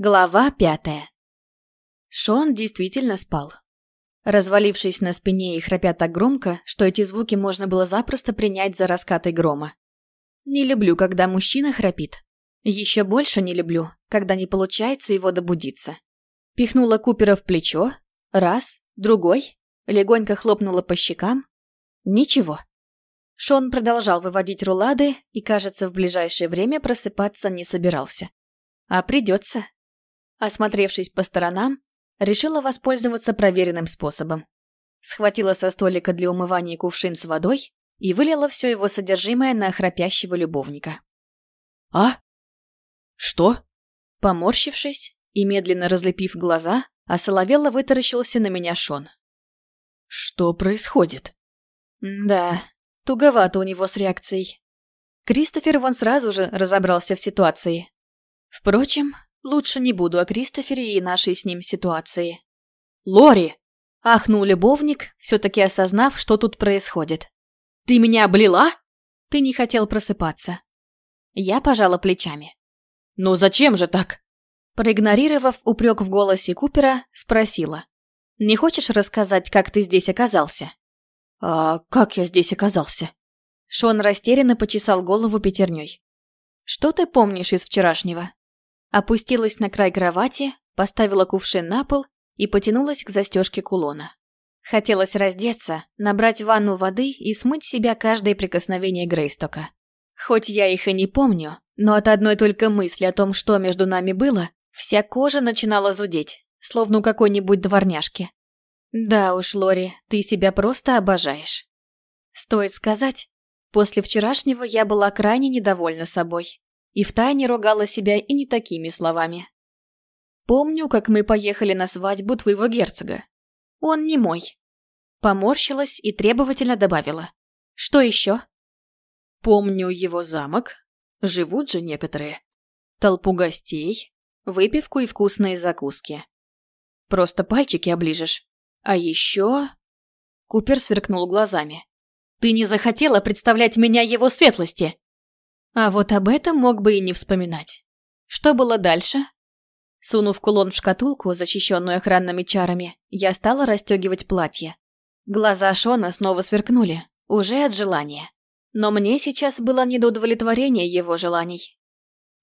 Глава пятая. Шон действительно спал. Развалившись на спине и храпя так громко, что эти звуки можно было запросто принять за раскаты грома. Не люблю, когда мужчина храпит. Еще больше не люблю, когда не получается его добудиться. Пихнула Купера в плечо. Раз, другой. Легонько хлопнула по щекам. Ничего. Шон продолжал выводить рулады и, кажется, в ближайшее время просыпаться не собирался. А придется. Осмотревшись по сторонам, решила воспользоваться проверенным способом. Схватила со столика для умывания кувшин с водой и вылила все его содержимое на храпящего любовника. «А? Что?» Поморщившись и медленно разлепив глаза, осоловело вытаращился на меня Шон. «Что происходит?» «Да, туговато у него с реакцией. Кристофер вон сразу же разобрался в ситуации. Впрочем, Лучше не буду о Кристофере и нашей с ним ситуации. «Лори!» – ахнул любовник, все-таки осознав, что тут происходит. «Ты меня облила?» «Ты не хотел просыпаться». Я пожала плечами. «Ну зачем же так?» Проигнорировав упрек в голосе Купера, спросила. «Не хочешь рассказать, как ты здесь оказался?» «А как я здесь оказался?» Шон растерянно почесал голову пятерней. «Что ты помнишь из вчерашнего?» Опустилась на край кровати, поставила кувшин на пол и потянулась к застежке кулона. Хотелось раздеться, набрать ванну воды и смыть себя каждое прикосновение Грейстока. Хоть я их и не помню, но от одной только мысли о том, что между нами было, вся кожа начинала зудеть, словно у какой-нибудь дворняжки. Да уж, Лори, ты себя просто обожаешь. Стоит сказать, после вчерашнего я была крайне недовольна собой и втайне ругала себя и не такими словами. Помню, как мы поехали на свадьбу твоего герцога. Он не мой. Поморщилась и требовательно добавила. Что еще? Помню его замок. Живут же некоторые. Толпу гостей, выпивку и вкусные закуски. Просто пальчики оближешь. А еще... Купер сверкнул глазами. «Ты не захотела представлять меня его светлости!» А вот об этом мог бы и не вспоминать. Что было дальше? Сунув кулон в шкатулку, защищенную охранными чарами, я стала расстегивать платье. Глаза Шона снова сверкнули, уже от желания. Но мне сейчас было не до удовлетворения его желаний.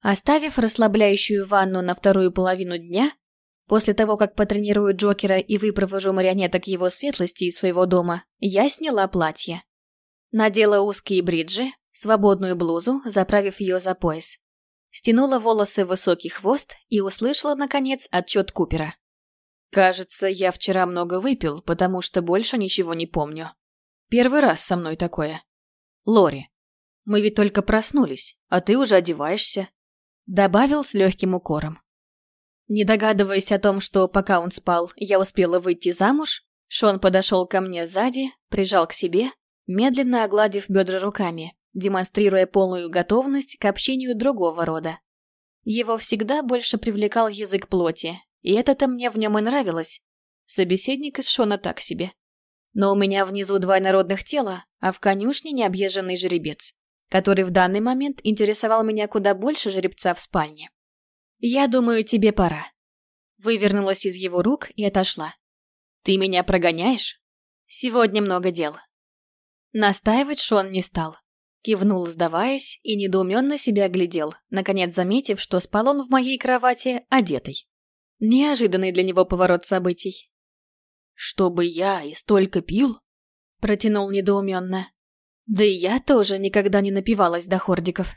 Оставив расслабляющую ванну на вторую половину дня, после того, как потренирую Джокера и выпровожу марионеток его светлости из своего дома, я сняла платье. Надела узкие бриджи, свободную блузу, заправив ее за пояс. Стянула волосы в высокий хвост и услышала, наконец, отчет Купера. «Кажется, я вчера много выпил, потому что больше ничего не помню. Первый раз со мной такое. Лори, мы ведь только проснулись, а ты уже одеваешься», — добавил с легким укором. Не догадываясь о том, что пока он спал, я успела выйти замуж, Шон подошел ко мне сзади, прижал к себе, медленно огладив бедра руками, демонстрируя полную готовность к общению другого рода. Его всегда больше привлекал язык плоти, и это-то мне в нем и нравилось. Собеседник из Шона так себе. Но у меня внизу два народных тела, а в конюшне необъезженный жеребец, который в данный момент интересовал меня куда больше жеребца в спальне. «Я думаю, тебе пора». Вывернулась из его рук и отошла. «Ты меня прогоняешь? Сегодня много дел». Настаивать Шон не стал. Кивнул, сдаваясь, и недоуменно себя глядел, наконец заметив, что спал он в моей кровати одетый. Неожиданный для него поворот событий. «Чтобы я и столько пил?» Протянул недоуменно. Да и я тоже никогда не напивалась до хордиков.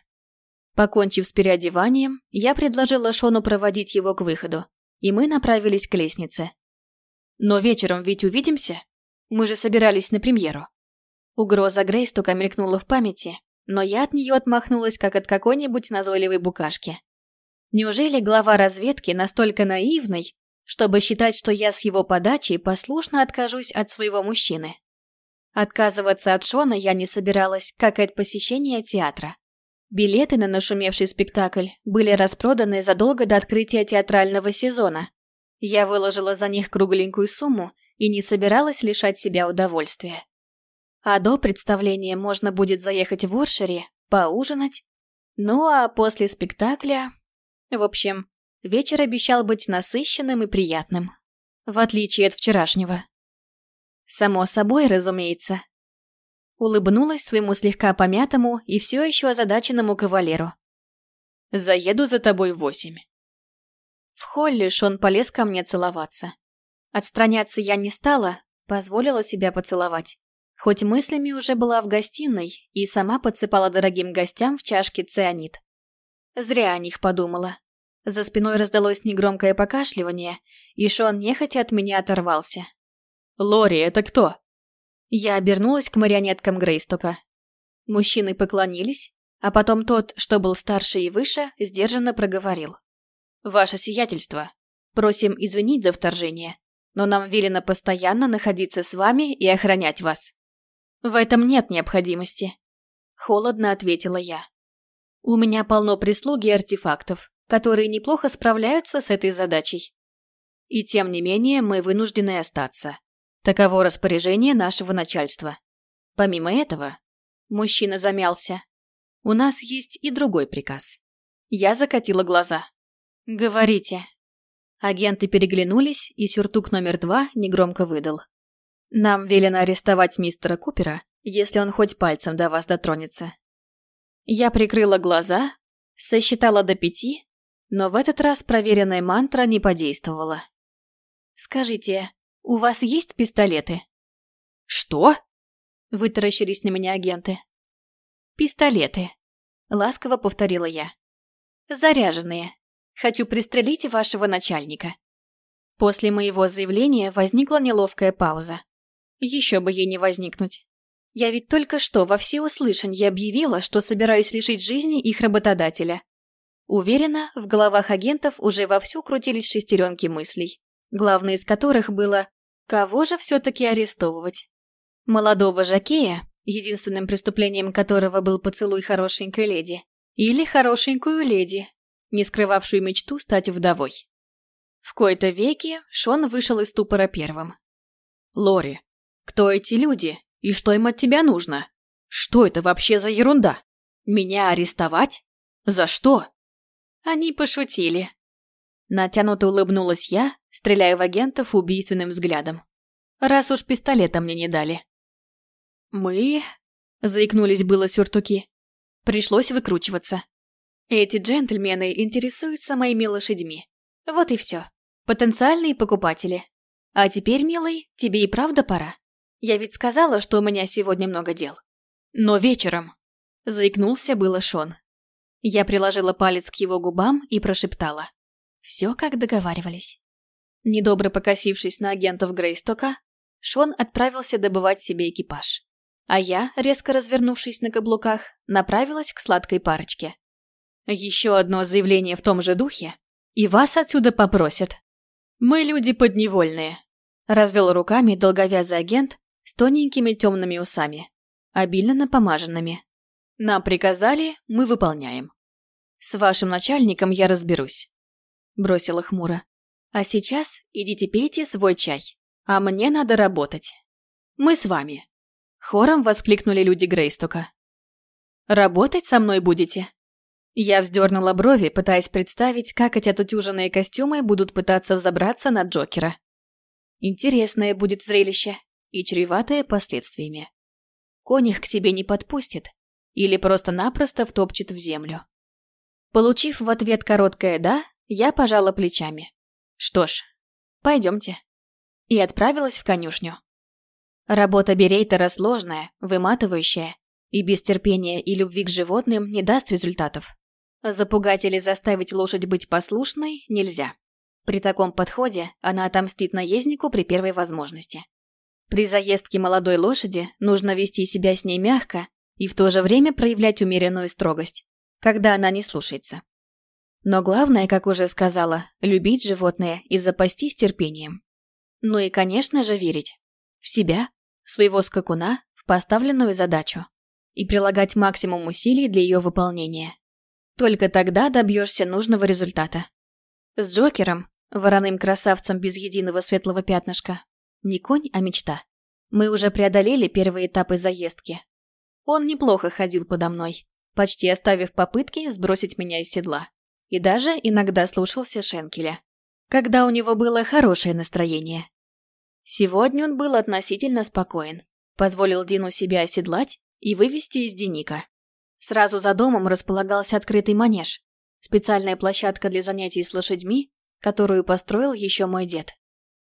Покончив с переодеванием, я предложила Шону проводить его к выходу, и мы направились к лестнице. «Но вечером ведь увидимся? Мы же собирались на премьеру». Угроза Грейстука мелькнула в памяти, но я от нее отмахнулась, как от какой-нибудь назойливой букашки. Неужели глава разведки настолько наивный, чтобы считать, что я с его подачи послушно откажусь от своего мужчины? Отказываться от Шона я не собиралась, как и от посещения театра. Билеты на нашумевший спектакль были распроданы задолго до открытия театрального сезона. Я выложила за них кругленькую сумму и не собиралась лишать себя удовольствия. А до представления можно будет заехать в Оршере, поужинать. Ну а после спектакля... В общем, вечер обещал быть насыщенным и приятным. В отличие от вчерашнего. Само собой, разумеется. Улыбнулась своему слегка помятому и все еще озадаченному кавалеру. «Заеду за тобой в восемь». В холле Шон полез ко мне целоваться. Отстраняться я не стала, позволила себя поцеловать. Хоть мыслями уже была в гостиной и сама подсыпала дорогим гостям в чашке цианид. Зря о них подумала. За спиной раздалось негромкое покашливание, и Шон нехотя от меня оторвался. «Лори, это кто?» Я обернулась к марионеткам Грейстока. Мужчины поклонились, а потом тот, что был старше и выше, сдержанно проговорил. «Ваше сиятельство, просим извинить за вторжение, но нам велено постоянно находиться с вами и охранять вас». «В этом нет необходимости», — холодно ответила я. «У меня полно прислуги и артефактов, которые неплохо справляются с этой задачей. И тем не менее мы вынуждены остаться. Таково распоряжение нашего начальства. Помимо этого, мужчина замялся. У нас есть и другой приказ. Я закатила глаза. «Говорите». Агенты переглянулись, и сюртук номер два негромко выдал. «Нам велено арестовать мистера Купера, если он хоть пальцем до вас дотронется». Я прикрыла глаза, сосчитала до пяти, но в этот раз проверенная мантра не подействовала. «Скажите, у вас есть пистолеты?» «Что?» – вытаращились на меня агенты. «Пистолеты», – ласково повторила я. «Заряженные. Хочу пристрелить вашего начальника». После моего заявления возникла неловкая пауза. Еще бы ей не возникнуть. Я ведь только что во всеуслышанье объявила, что собираюсь лишить жизни их работодателя. Уверена, в головах агентов уже вовсю крутились шестеренки мыслей, главное из которых было Кого же все-таки арестовывать? Молодого Жакея, единственным преступлением которого был поцелуй хорошенькой леди, или хорошенькую леди, не скрывавшую мечту стать вдовой. В кои-то веки Шон вышел из ступора первым. «Лори, кто эти люди и что им от тебя нужно? Что это вообще за ерунда? Меня арестовать? За что?» Они пошутили. Натянуто улыбнулась я, стреляя в агентов убийственным взглядом. Раз уж пистолета мне не дали. «Мы...» — заикнулись было сюртуки. Пришлось выкручиваться. Эти джентльмены интересуются моими лошадьми. Вот и все. Потенциальные покупатели. А теперь, милый, тебе и правда пора. Я ведь сказала, что у меня сегодня много дел. Но вечером... Заикнулся было Шон. Я приложила палец к его губам и прошептала. Все как договаривались. Недобро покосившись на агентов Грейстока, Шон отправился добывать себе экипаж. А я, резко развернувшись на каблуках, направилась к сладкой парочке. Еще одно заявление в том же духе, и вас отсюда попросят. Мы люди подневольные. Развел руками долговязый агент с тоненькими темными усами, обильно напомаженными. Нам приказали, мы выполняем. С вашим начальником я разберусь. Бросила хмуро. А сейчас идите пейте свой чай. А мне надо работать. Мы с вами. Хором воскликнули люди Грейстока. Работать со мной будете? Я вздернула брови, пытаясь представить, как эти отутюженные костюмы будут пытаться взобраться на Джокера. Интересное будет зрелище и чреватое последствиями. Конь их к себе не подпустит или просто-напросто втопчет в землю. Получив в ответ короткое «да», я пожала плечами. Что ж, пойдемте. И отправилась в конюшню. Работа берейтера сложная, выматывающая, и без терпения и любви к животным не даст результатов. Запугать или заставить лошадь быть послушной нельзя. При таком подходе она отомстит наезднику при первой возможности. При заездке молодой лошади нужно вести себя с ней мягко и в то же время проявлять умеренную строгость, когда она не слушается. Но главное, как уже сказала, любить животное и запастись терпением. Ну и, конечно же, верить. В себя, в своего скакуна, в поставленную задачу. И прилагать максимум усилий для ее выполнения. Только тогда добьешься нужного результата. С Джокером, вороным красавцем без единого светлого пятнышка, не конь, а мечта. Мы уже преодолели первые этапы заездки. Он неплохо ходил подо мной, почти оставив попытки сбросить меня из седла. и даже иногда слушался Шенкеля, когда у него было хорошее настроение. Сегодня он был относительно спокоен, позволил Дину себя оседлать и вывести из Деника. Сразу за домом располагался открытый манеж, специальная площадка для занятий с лошадьми, которую построил еще мой дед.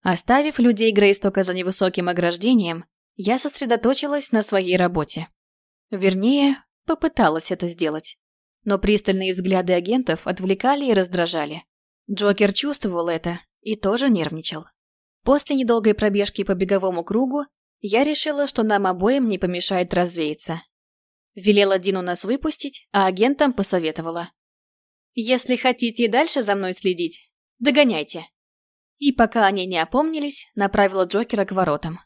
Оставив людей Грейстока за невысоким ограждением, я сосредоточилась на своей работе. Вернее, попыталась это сделать. Но пристальные взгляды агентов отвлекали и раздражали. Джокер чувствовал это и тоже нервничал. После недолгой пробежки по беговому кругу я решила, что нам обоим не помешает развеяться. Велела Дину нас выпустить, а агентам посоветовала. «Если хотите и дальше за мной следить, догоняйте». И пока они не опомнились, направила Джокера к воротам.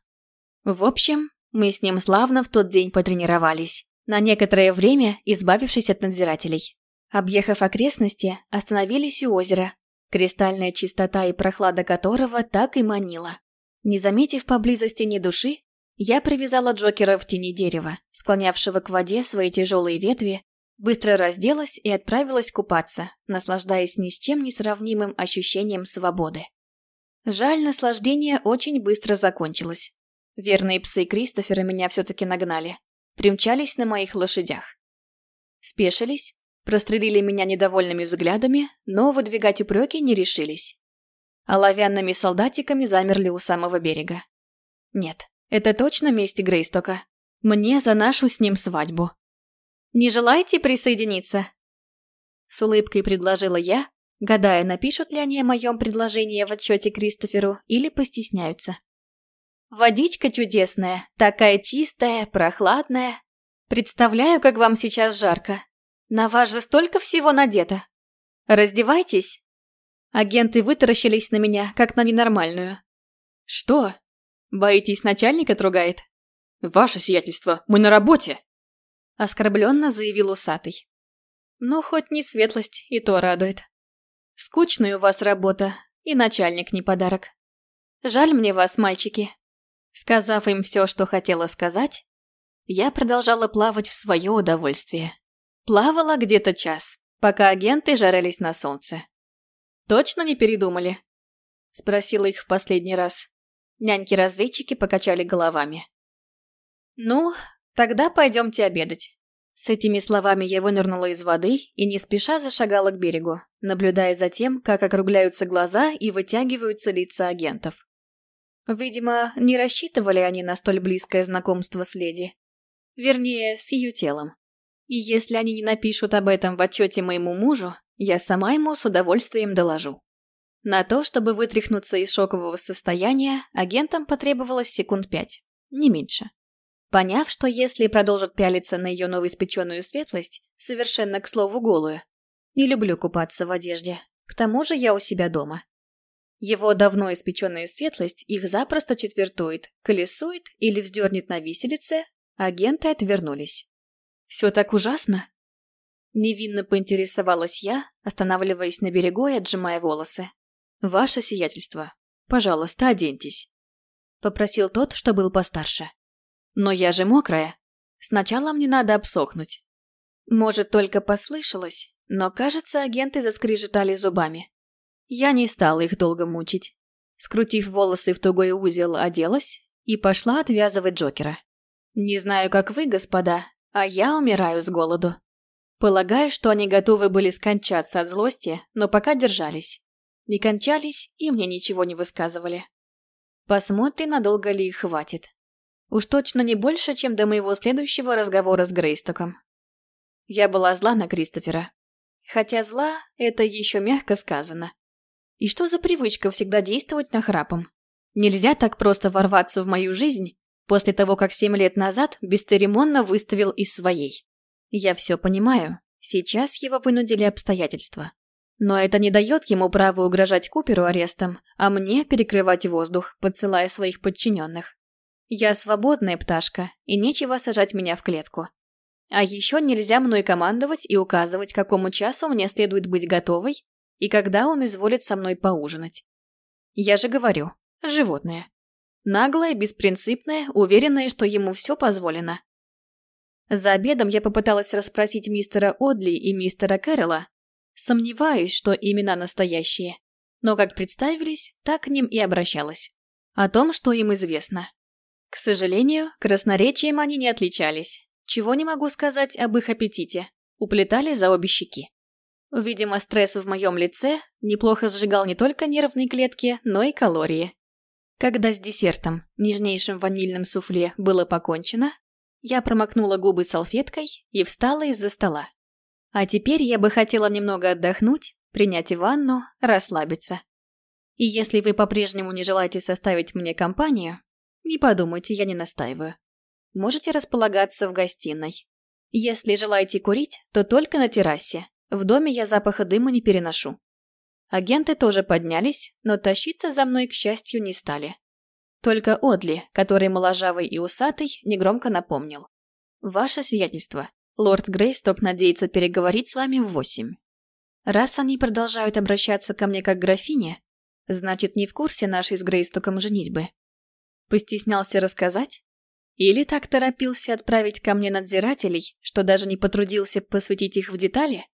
В общем, мы с ним славно в тот день потренировались, на некоторое время избавившись от надзирателей. Объехав окрестности, остановились у озера, кристальная чистота и прохлада которого так и манила. Не заметив поблизости ни души, я привязала Джокера в тени дерева, склонявшего к воде свои тяжелые ветви, быстро разделась и отправилась купаться, наслаждаясь ни с чем не сравнимым ощущением свободы. Жаль, наслаждение очень быстро закончилось. Верные псы Кристофера меня все-таки нагнали. Примчались на моих лошадях. Спешились, прострелили меня недовольными взглядами, но выдвигать упреки не решились. Оловянными солдатиками замерли у самого берега. Нет, это точно месть Грейстока. Мне за нашу с ним свадьбу. Не желаете присоединиться? С улыбкой предложила я, гадая, напишут ли они о моем предложении в отчете Кристоферу или постесняются. Водичка чудесная, такая чистая, прохладная. Представляю, как вам сейчас жарко. На вас же столько всего надето. Раздевайтесь. Агенты вытаращились на меня, как на ненормальную. Что? Боитесь, начальника тругает? Ваше сиятельство, мы на работе. Оскорбленно заявил усатый. Ну, хоть не светлость, и то радует. Скучная у вас работа, и начальник не подарок. Жаль мне вас, мальчики. Сказав им все, что хотела сказать, я продолжала плавать в свое удовольствие. Плавала где-то час, пока агенты жарились на солнце. «Точно не передумали?» Спросила их в последний раз. Няньки-разведчики покачали головами. «Ну, тогда пойдемте обедать». С этими словами я вынырнула из воды и не спеша зашагала к берегу, наблюдая за тем, как округляются глаза и вытягиваются лица агентов. Видимо, не рассчитывали они на столь близкое знакомство с леди. Вернее, с ее телом. И если они не напишут об этом в отчете моему мужу, я сама ему с удовольствием доложу. На то, чтобы вытряхнуться из шокового состояния, агентам потребовалось секунд пять, не меньше. Поняв, что если продолжат пялиться на ее новоиспеченную светлость, совершенно к слову голую, не люблю купаться в одежде, к тому же я у себя дома. Его давно испеченная светлость их запросто четвертует, колесует или вздернет на виселице, агенты отвернулись. «Все так ужасно?» Невинно поинтересовалась я, останавливаясь на берегу и отжимая волосы. «Ваше сиятельство, пожалуйста, оденьтесь», — попросил тот, что был постарше. «Но я же мокрая. Сначала мне надо обсохнуть». Может, только послышалось, но, кажется, агенты заскрежетали зубами. Я не стала их долго мучить. Скрутив волосы в тугой узел, оделась и пошла отвязывать Джокера. Не знаю, как вы, господа, а я умираю с голоду. Полагаю, что они готовы были скончаться от злости, но пока держались. Не кончались и мне ничего не высказывали. Посмотрим, надолго ли их хватит. Уж точно не больше, чем до моего следующего разговора с Грейстоком. Я была зла на Кристофера. Хотя зла – это еще мягко сказано. И что за привычка всегда действовать на храпом? Нельзя так просто ворваться в мою жизнь после того, как семь лет назад бесцеремонно выставил из своей. Я все понимаю. Сейчас его вынудили обстоятельства. Но это не дает ему права угрожать Куперу арестом, а мне перекрывать воздух, подсылая своих подчиненных. Я свободная пташка, и нечего сажать меня в клетку. А еще нельзя мной командовать и указывать, какому часу мне следует быть готовой и когда он изволит со мной поужинать. Я же говорю, животное. Наглое, беспринципное, уверенное, что ему все позволено. За обедом я попыталась расспросить мистера Одли и мистера Кэрролла, Сомневаюсь, что имена настоящие. Но как представились, так к ним и обращалась. О том, что им известно. К сожалению, красноречием они не отличались. Чего не могу сказать об их аппетите. Уплетали за обе щеки. Видимо, стресс в моем лице неплохо сжигал не только нервные клетки, но и калории. Когда с десертом, нежнейшим ванильным суфле, было покончено, я промокнула губы салфеткой и встала из-за стола. А теперь я бы хотела немного отдохнуть, принять ванну, расслабиться. И если вы по-прежнему не желаете составить мне компанию, не подумайте, я не настаиваю. Можете располагаться в гостиной. Если желаете курить, то только на террасе. В доме я запаха дыма не переношу. Агенты тоже поднялись, но тащиться за мной, к счастью, не стали. Только Одли, который моложавый и усатый, негромко напомнил. «Ваше сиятельство, лорд Грейсток надеется переговорить с вами в восемь. Раз они продолжают обращаться ко мне как к графине, значит, не в курсе нашей с Грейстоком женитьбы. Постеснялся рассказать? Или так торопился отправить ко мне надзирателей, что даже не потрудился посвятить их в детали?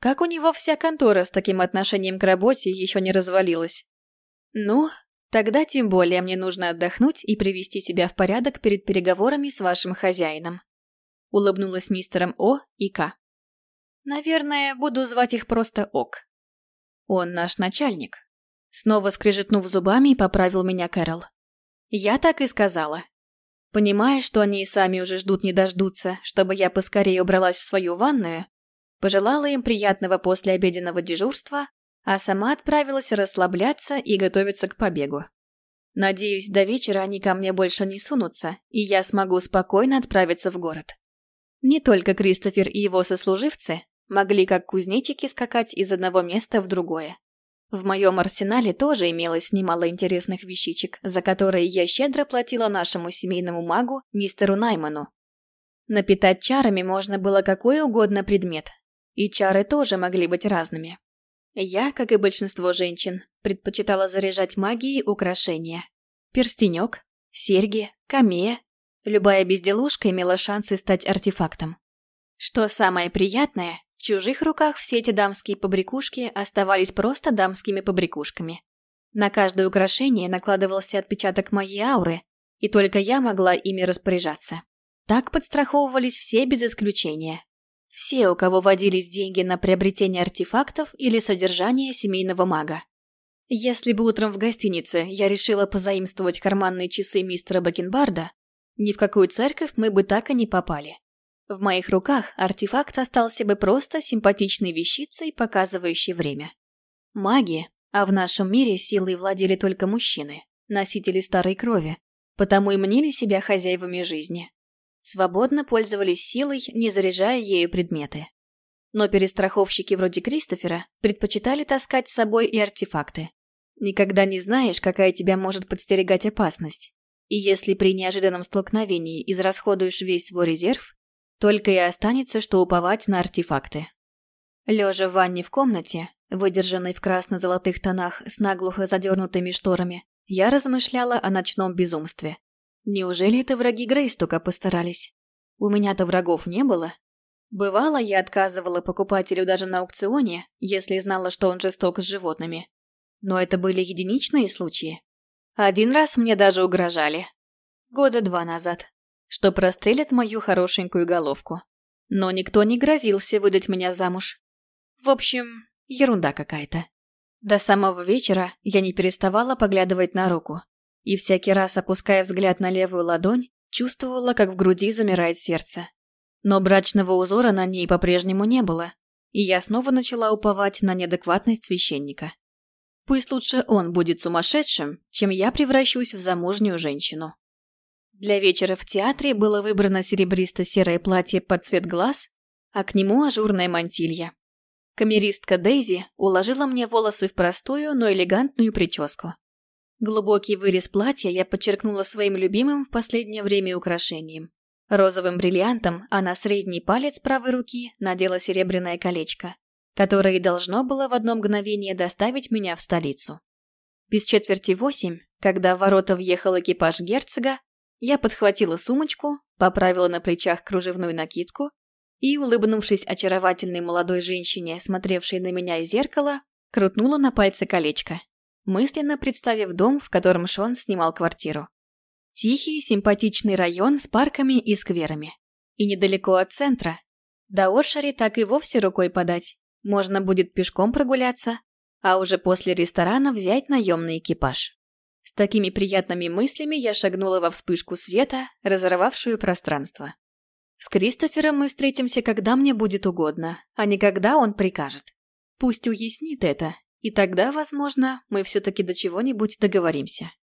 Как у него вся контора с таким отношением к работе еще не развалилась? Ну, тогда тем более мне нужно отдохнуть и привести себя в порядок перед переговорами с вашим хозяином. Улыбнулась мистером О и К. Наверное, буду звать их просто Ок. Он наш начальник. Снова скрежетнув зубами, поправил меня Кэрол. Я так и сказала. Понимая, что они и сами уже ждут не дождутся, чтобы я поскорее убралась в свою ванную, пожелала им приятного послеобеденного дежурства, а сама отправилась расслабляться и готовиться к побегу. Надеюсь, до вечера они ко мне больше не сунутся, и я смогу спокойно отправиться в город. Не только Кристофер и его сослуживцы могли как кузнечики скакать из одного места в другое. В моем арсенале тоже имелось немало интересных вещичек, за которые я щедро платила нашему семейному магу, мистеру Найману. Напитать чарами можно было какой угодно предмет, и чары тоже могли быть разными. Я, как и большинство женщин, предпочитала заряжать магией украшения. Перстенек, серьги, камея. Любая безделушка имела шансы стать артефактом. Что самое приятное, чужих руках все эти дамские побрякушки оставались просто дамскими побрякушками. На каждое украшение накладывался отпечаток моей ауры, и только я могла ими распоряжаться. Так подстраховывались все без исключения. Все, у кого водились деньги на приобретение артефактов или содержание семейного мага. Если бы утром в гостинице я решила позаимствовать карманные часы мистера Бакенбарда, ни в какую церковь мы бы так и не попали. В моих руках артефакт остался бы просто симпатичной вещицей, показывающей время. Маги, а в нашем мире силой владели только мужчины, носители старой крови, потому и мнили себя хозяевами жизни свободно пользовались силой, не заряжая ею предметы. Но перестраховщики вроде Кристофера предпочитали таскать с собой и артефакты. Никогда не знаешь, какая тебя может подстерегать опасность. И если при неожиданном столкновении израсходуешь весь свой резерв, только и останется, что уповать на артефакты. Лежа в ванне в комнате, выдержанной в красно-золотых тонах с наглухо задернутыми шторами, я размышляла о ночном безумстве. Неужели это враги Грейстока постарались? У меня-то врагов не было. Бывало, я отказывала покупателю даже на аукционе, если знала, что он жесток с животными. Но это были единичные случаи. Один раз мне даже угрожали. Года два назад. Что прострелят мою хорошенькую головку. Но никто не грозился выдать меня замуж. В общем, ерунда какая-то. До самого вечера я не переставала поглядывать на руку и всякий раз, опуская взгляд на левую ладонь, чувствовала, как в груди замирает сердце. Но брачного узора на ней по-прежнему не было, и я снова начала уповать на неадекватность священника. Пусть лучше он будет сумасшедшим, чем я превращусь в замужнюю женщину. Для вечера в театре было выбрано серебристо-серое платье под цвет глаз, а к нему ажурная мантилья. Камеристка Дейзи уложила мне волосы в простую, но элегантную прическу. Глубокий вырез платья я подчеркнула своим любимым в последнее время украшением. Розовым бриллиантом, а на средний палец правой руки надела серебряное колечко, которое должно было в одно мгновение доставить меня в столицу. Без четверти восемь, когда в ворота въехал экипаж герцога, я подхватила сумочку, поправила на плечах кружевную накидку и, улыбнувшись очаровательной молодой женщине, смотревшей на меня из зеркала, крутнула на пальце колечко, мысленно представив дом, в котором Шон снимал квартиру. Тихий, симпатичный район с парками и скверами. И недалеко от центра. До Оршари так и вовсе рукой подать. Можно будет пешком прогуляться, а уже после ресторана взять наемный экипаж. Такими приятными мыслями я шагнула во вспышку света, разорвавшую пространство. С Кристофером мы встретимся, когда мне будет угодно, а не когда он прикажет. Пусть уяснит это, и тогда, возможно, мы все-таки до чего-нибудь договоримся.